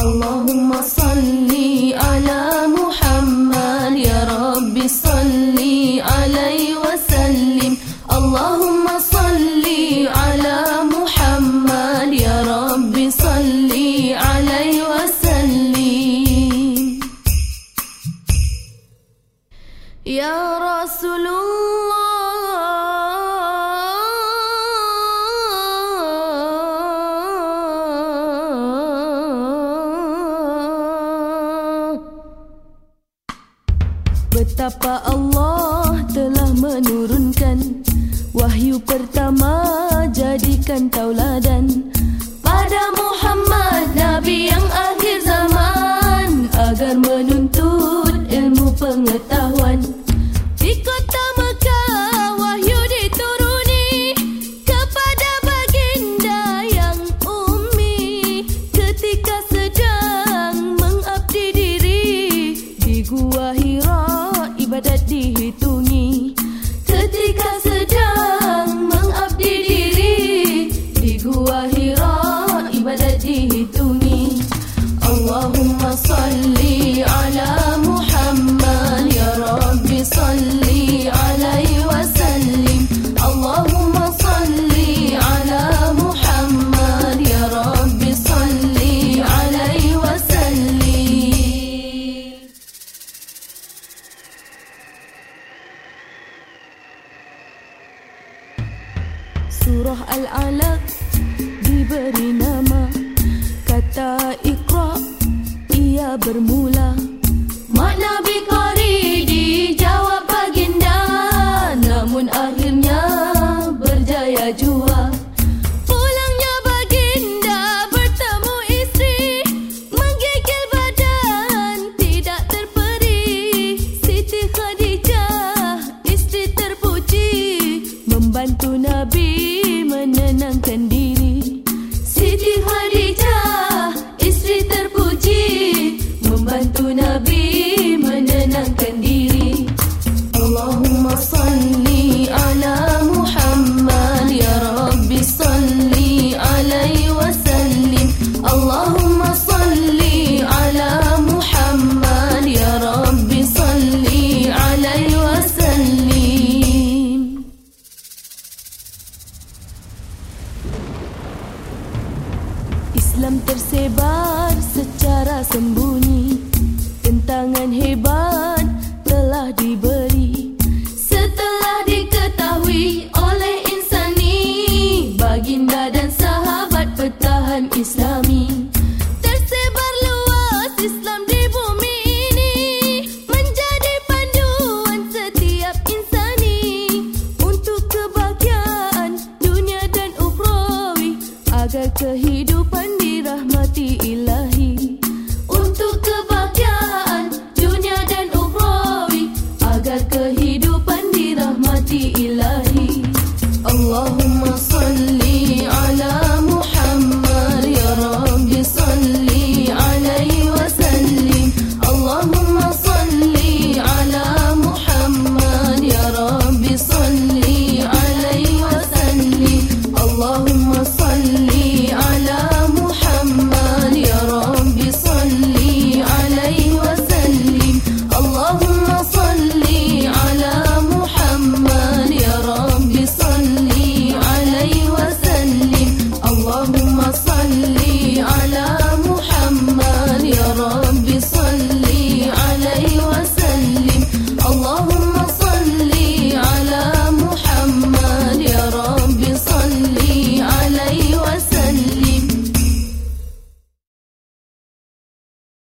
اللهم صل على محمد يا رب صل عليه وسلم. اللهم صل على محمد يا رب صل عليه وسلم. يا رسول الله Betapa Allah telah menurunkan Wahyu pertama jadikan tauladan Surah Al-Alaq diberi nama. Kata Iqra ia bermula. Makna Islam tersebar secara sembunyi Tentangan hebat telah diberi. Setelah diketahui oleh insani Baginda dan sahabat pertahan Islami. Agar kehidupan